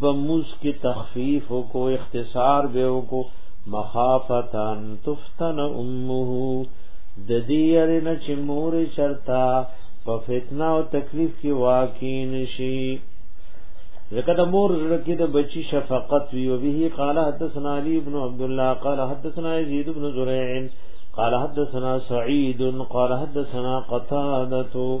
بموز کی تخفیف کو اختصار به کو مخافتان تفتن امه د دې ارنه چې مور چرتا په فتنه او تکلیف کې واقع نشي لکه د مور زړه کې د بچی شفقت وی او به قال حدثنا علي بن عبد الله قال حدثنا يزيد بن زريع قال حدثنا سعيد قال حدثنا قتاده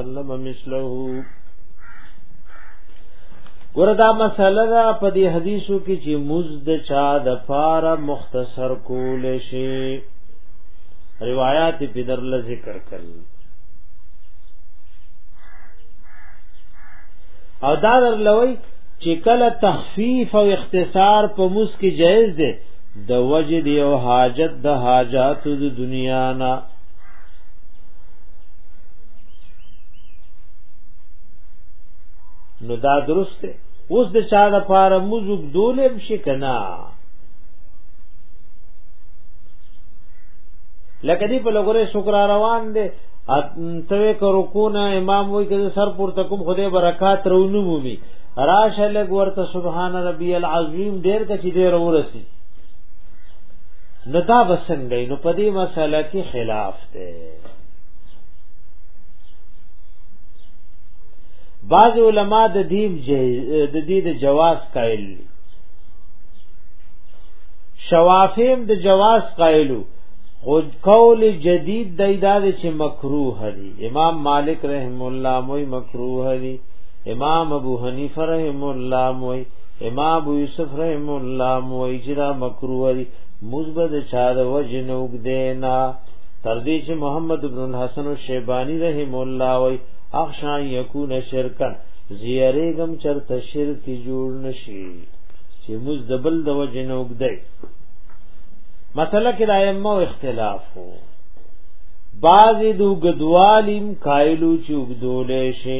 وسلم مثله وردا مسله دا په دې حدیثو کې چې مزد چا د پاره مختصر کول شي روایت په در ل ذکر کړل او دا در لوي چې کله تخفیف او اختصار په مس کې جایز دی د وجد او حاجت د حاجات د دنیا نه نو دا درسته اوس د چا د پاره موزګ دولم شي کنا لکه دی په لګره شکر روان دي اتوې کرو کو نه امام وای کړي سر پور تکم خدای برکات رونو مومي راشه لګ ورته سبحان ربي العظیم ډیر کچې ډیر ورسی نو دا بسنګې نو په دې مسله کې خلاف دی بعض علما د دې د دې د جواز قائل شوافیم د جواز قائلو خو قول جدید د ایداد چې مکروه دی امام مالک رحم الله موي مکروه دی امام ابو حنیفه رحم الله موي امام ابو یوسف رحم الله موئی چې دا مکروه دی مثبت چا د وجه نوګ دینا تر دې چې محمد ابن الحسن الشیبانی رحم الله وای اخشا یکون شرکن زیاره غم چرته شرک جوړ نشي چې موږ دبل د وجه نوګ دی مسله کې دایمو اختلاف وو بعضی دو گدوالیم قائلو چوک دولے شے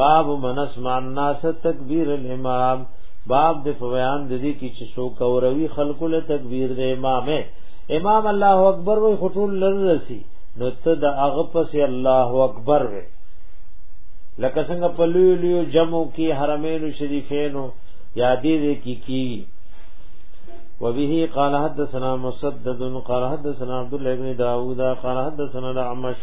باب من اسمع الناس تکبیر الامام باب د بیان د دې کې چې سو کوروي خلق له تکبیر د امامه امام الله اکبر وي خطول لرسي نو ته د هغه پس الله اکبر وي لکه څنګه په لوی لوی جمعو کې حرمین شریفینو یادې دې کی کی وبه قال حدثنا مسدد قال حدثنا عبد الله بن داوود قال حدثنا الاعمش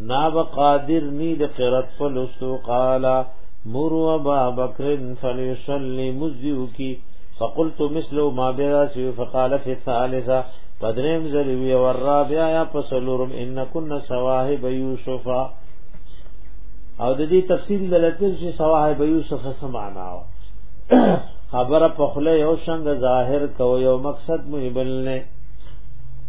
نا بقادر نی د قرات په لستو قال مروا ابا بکر فليصلي مزيو کی فقلت مثل ما بها سي فقال في الثالثه پدریم زری وی ور رابیا یا پسلورم ان کن سواهب یوسف او د دې تفصیل دلته چې سواهب یوسف څه معنا و خبره په خله یو څنګه ظاهر کو یو مقصد مې بل نه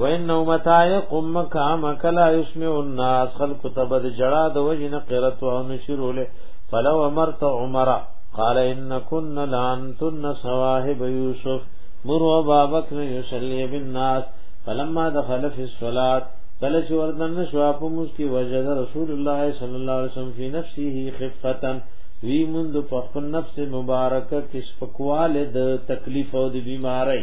وانه متى قم قام كلا يسمع الناس خلق تبد جڑا د وجنه قرت او نشروله فلو امرت عمر قال ان كن لانتن صواحب يوسف مر ابا بکر يصلي بالناس فلما دخل في الصلاه کله چې وردن شو په موږ کې وجد رسول الله صلی الله علیه وسلم فی نفسه خفتا وی مند په خپل نفس مبارکه کې سپکواله د تکلیف او د بیماری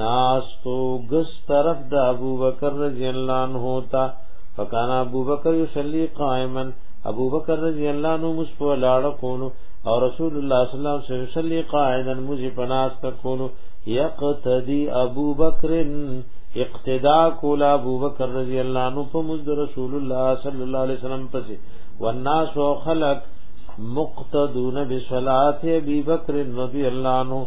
ناستو ګس طرف د ابو بکر رضی الله عنه تا فکان ابو بکر یصلی قائما ابو بکر رضی الله عنه مسپو لاړ کونو او رسول الله صلی الله علیه وسلم یصلی قائدا مجی پناس کونو یقتدی ابو بکر اقتدا کول ابو بکر رضی الله عنه په مز رسول الله صلی الله علیه وسلم پسې والناس خلق مقتدون بصلاه ابي بکر رضی الله عنه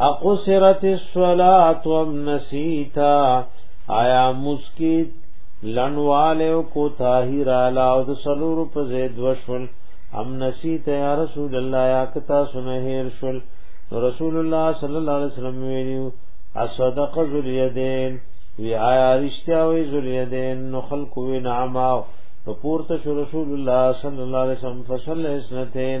اقصرت الصلاة وم نسیتا آیا مسکیت لنواله او کوتاهی را لا او د سلور په زید وشول ام نسیت یا رسول الله یا کتا سنه هیر شول رسول الله صلی الله علیه وسلم ویلو اصدق ذل یدین وی آیا رشتیا وی ذل یدین نو خلق وی نعما نو پورته شو رسول الله صلی الله علیه وسلم فصلی اسنتین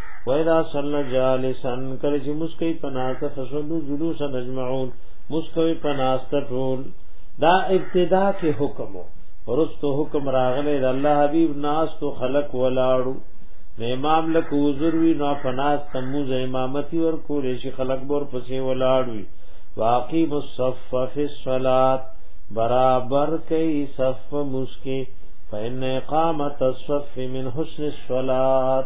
وإذا صلى جالسا کله چې مسکی پناسته فصلو جلوسا نجمعون مسکی پناسته ټول دا ابتدا کې حکم ورستو حکم راغلی د الله حبيب ناس تو خلق ولاړو نو امام لک وزر وی نو فناس تموز امامتی ور کول شي خلق بور پسې ولاړ وی واقی مصف فی الصلات برابر کئ صف مسکه فإن إقامة الصف من حسن الصلاة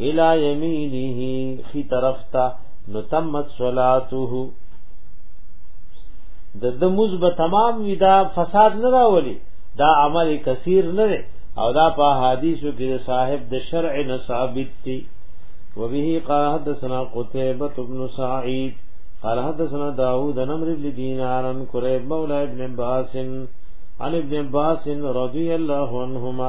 الى يمينه خي طرف ته نتمت صلاته د د موز به تمام وی دا فساد نه راولي دا عمل کثیر نه دی او دا په حدیثو کې صاحب د شرع نه ثابت دی وبه قال حدثنا قتيبة بن سعيد قال حدثنا داوود بن عمرو بن دينار عن قريب مولى ابن عباس عن ابن عباس رضي الله عنهما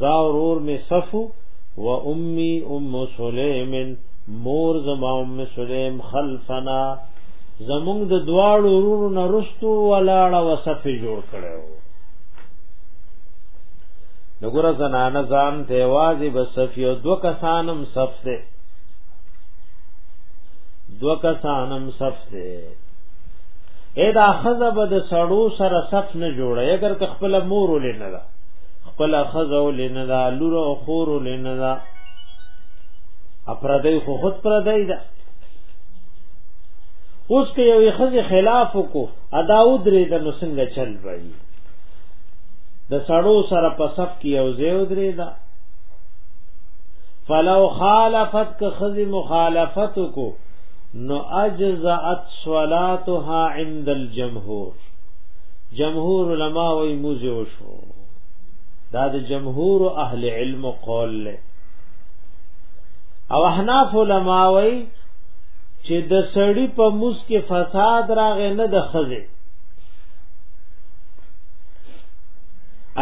زا ورور می صفو و امی ام سلیم مور زما ام سلیم خلفنا زمونږ د دواړو ورونو نه رستو ولاړه وصف جوړ کړو نګور زنانه ځان ته واځي بصف یو دو کسانم صف ده دو کسانم صف ده اې دا خزب د سړو سره صف نه جوړه اگر که خپل مور ولې نه خپل خزو لندا لور او خور لندا اپردای خو خود پردای ده اوس که یو خزه خلاف کو ادا او درې د نو څنګه چل وای د سړو سره په صف کې یو ځای او درې دا فلو خالفت که خزه مخالفت کو نو اجزات صلاتها عند الجمهور جمهور علما وی موزه وشو دا د جمهور اهل علم قول له او احناف علما وی چې د سړی په موس کې فساد راغې نه د خزه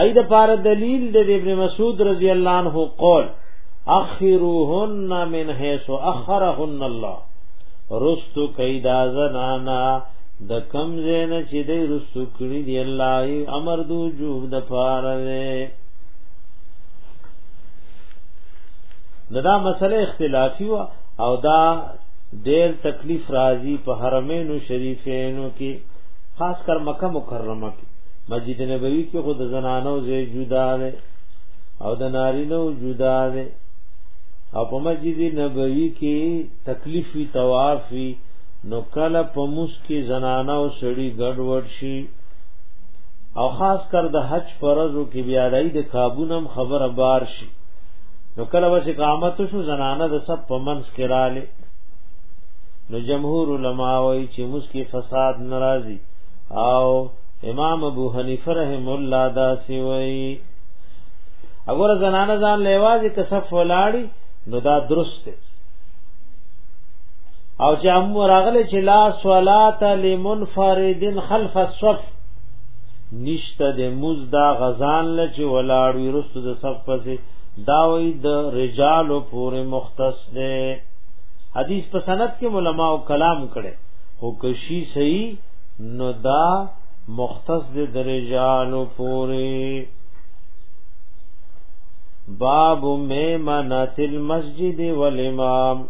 اې د پار دلیل د ابن مسعود رضی الله عنه قول اخروهن من حيث اخرهن الله رستو کیدا زنانا د کم زین چې دی رسو کړی دی الله ای امر دو جو د پاره ده دا مسله اختلافي وا او دا ډېر تکلیف راځي په حرمینو شریفینو کې خاص کر مکه مکرمه کې مسجد نبوي کې خود زنانو زې جدا ده او د نارینو جدا ده او په مسجد نبوي کې تکلیف وی طواف وی نو کله په مسکی زنانه او سړی ګډوډ شي او خاص کر د حج پرزو کې بیا دای د کابونم خبره بار شي نو کله وسې قامت شو زنانه د سب په منځ کې رااله نو جمهور علما وایي چې مسکی فساد ناراضي او امام ابو حنیفه رحم الله دا سی وایي اگر زنانه ځان لیوازي کسف ولاړی نو دا درسته او چې هم راغله چې لا صلات لمنفرد خلف الصف نشته د مزدا غزان لچ ولاړ وی رست د صف پسې داوی د رجال پورې مختص ده حدیث په سند کې علما او کلام کړي او کشي صحیح نو دا مختص د درجالو پورې باب میمنه المسجد والامام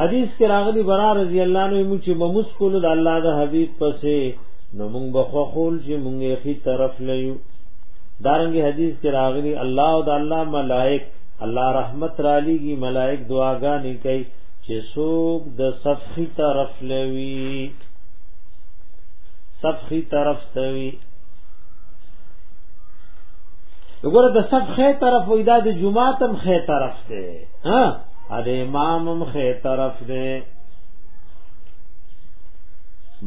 حدیث کې راغلی برا رضی الله عنه مو چې ممس کول د الله د حبیب پسې نو مونږ بخوخول چې مونږ یې خي طرف لیو دارنګي حدیث کې راغلی الله او د الله ملائک الله رحمت را لېږي ملائک دعاګانې کوي چې څوک د صفخي طرف لوي صفخي طرف ته وي وګوره د سب خې طرف وې دا د جمعه تم خې طرف دی ها ا د امام هم خې طرف دی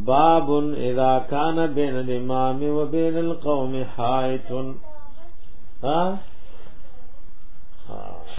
باب اذا كان بين الامام وبين القوم حائط ها